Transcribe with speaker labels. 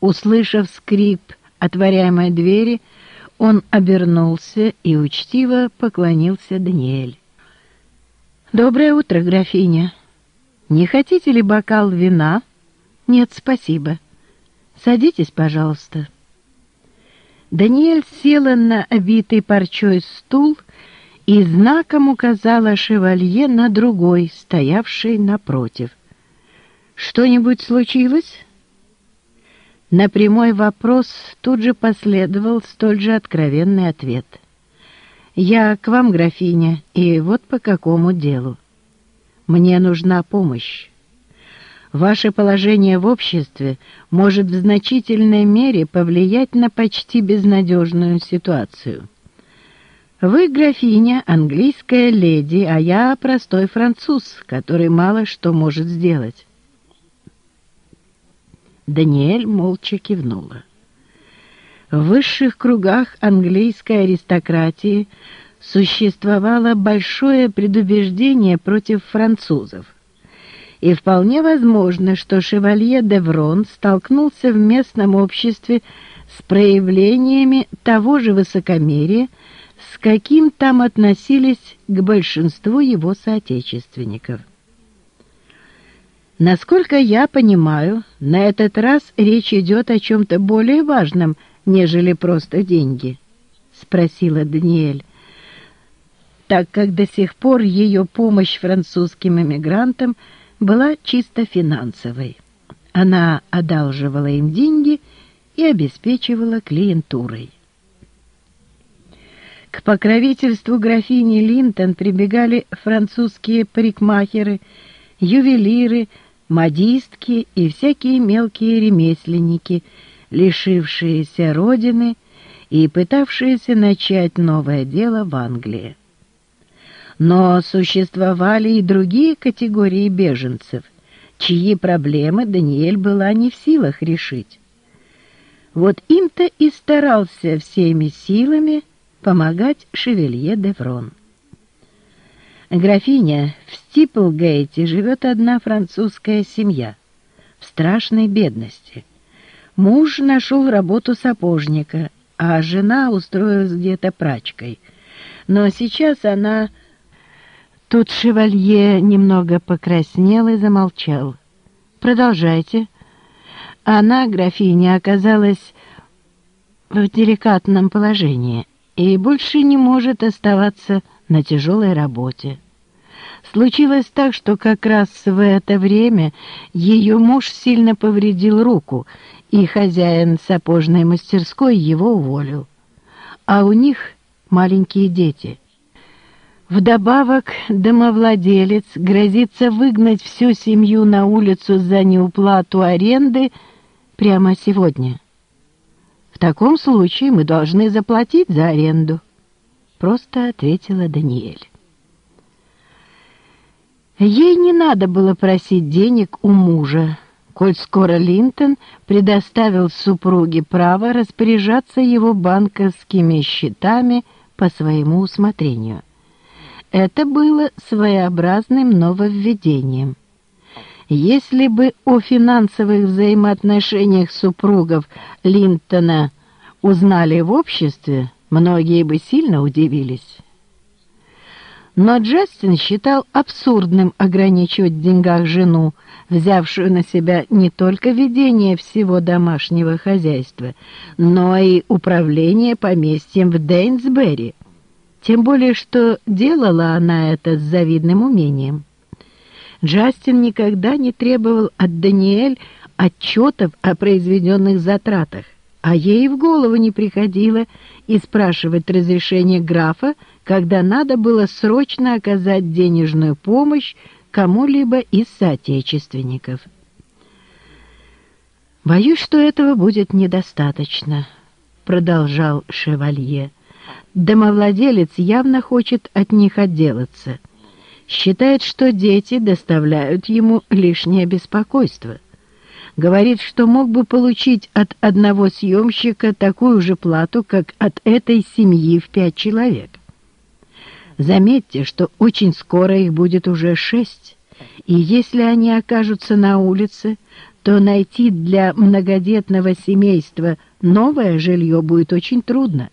Speaker 1: Услышав скрип отворяемой двери, он обернулся и учтиво поклонился Даниэль. «Доброе утро, графиня. Не хотите ли бокал вина?» «Нет, спасибо. Садитесь, пожалуйста». Даниэль села на обитый парчой стул и знаком указала шевалье на другой, стоявший напротив. «Что-нибудь случилось?» На прямой вопрос тут же последовал столь же откровенный ответ. «Я к вам, графиня, и вот по какому делу. Мне нужна помощь. Ваше положение в обществе может в значительной мере повлиять на почти безнадежную ситуацию. Вы, графиня, английская леди, а я простой француз, который мало что может сделать. Даниэль молча кивнула. В высших кругах английской аристократии существовало большое предубеждение против французов. И вполне возможно, что шевалье Деврон столкнулся в местном обществе с проявлениями того же высокомерия, с каким там относились к большинству его соотечественников. Насколько я понимаю, на этот раз речь идет о чем-то более важном, нежели просто деньги, — спросила Даниэль, так как до сих пор ее помощь французским эмигрантам была чисто финансовой. Она одалживала им деньги и обеспечивала клиентурой. К покровительству графини Линтон прибегали французские парикмахеры, ювелиры, модистки и всякие мелкие ремесленники, лишившиеся родины и пытавшиеся начать новое дело в Англии. Но существовали и другие категории беженцев, чьи проблемы Даниэль была не в силах решить. Вот им-то и старался всеми силами помогать Шевелье де Фрон. Графиня, в Стиплгейте живет одна французская семья в страшной бедности. Муж нашел работу сапожника, а жена устроилась где-то прачкой. Но сейчас она... Тут шевалье немного покраснел и замолчал. «Продолжайте». Она, графиня, оказалась в деликатном положении и больше не может оставаться на тяжелой работе. Случилось так, что как раз в это время ее муж сильно повредил руку, и хозяин сапожной мастерской его уволил. А у них маленькие дети. Вдобавок домовладелец грозится выгнать всю семью на улицу за неуплату аренды прямо сегодня. В таком случае мы должны заплатить за аренду. — просто ответила Даниэль. Ей не надо было просить денег у мужа, коль скоро Линтон предоставил супруге право распоряжаться его банковскими счетами по своему усмотрению. Это было своеобразным нововведением. Если бы о финансовых взаимоотношениях супругов Линтона узнали в обществе, Многие бы сильно удивились. Но Джастин считал абсурдным ограничивать в деньгах жену, взявшую на себя не только ведение всего домашнего хозяйства, но и управление поместьем в Дейнсбери. Тем более, что делала она это с завидным умением. Джастин никогда не требовал от Даниэль отчетов о произведенных затратах, а ей в голову не приходило и спрашивать разрешение графа, когда надо было срочно оказать денежную помощь кому-либо из соотечественников. «Боюсь, что этого будет недостаточно», — продолжал шевалье. «Домовладелец явно хочет от них отделаться. Считает, что дети доставляют ему лишнее беспокойство говорит, что мог бы получить от одного съемщика такую же плату, как от этой семьи в пять человек. Заметьте, что очень скоро их будет уже шесть, и если они окажутся на улице, что найти для многодетного семейства новое жилье будет очень трудно.